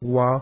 我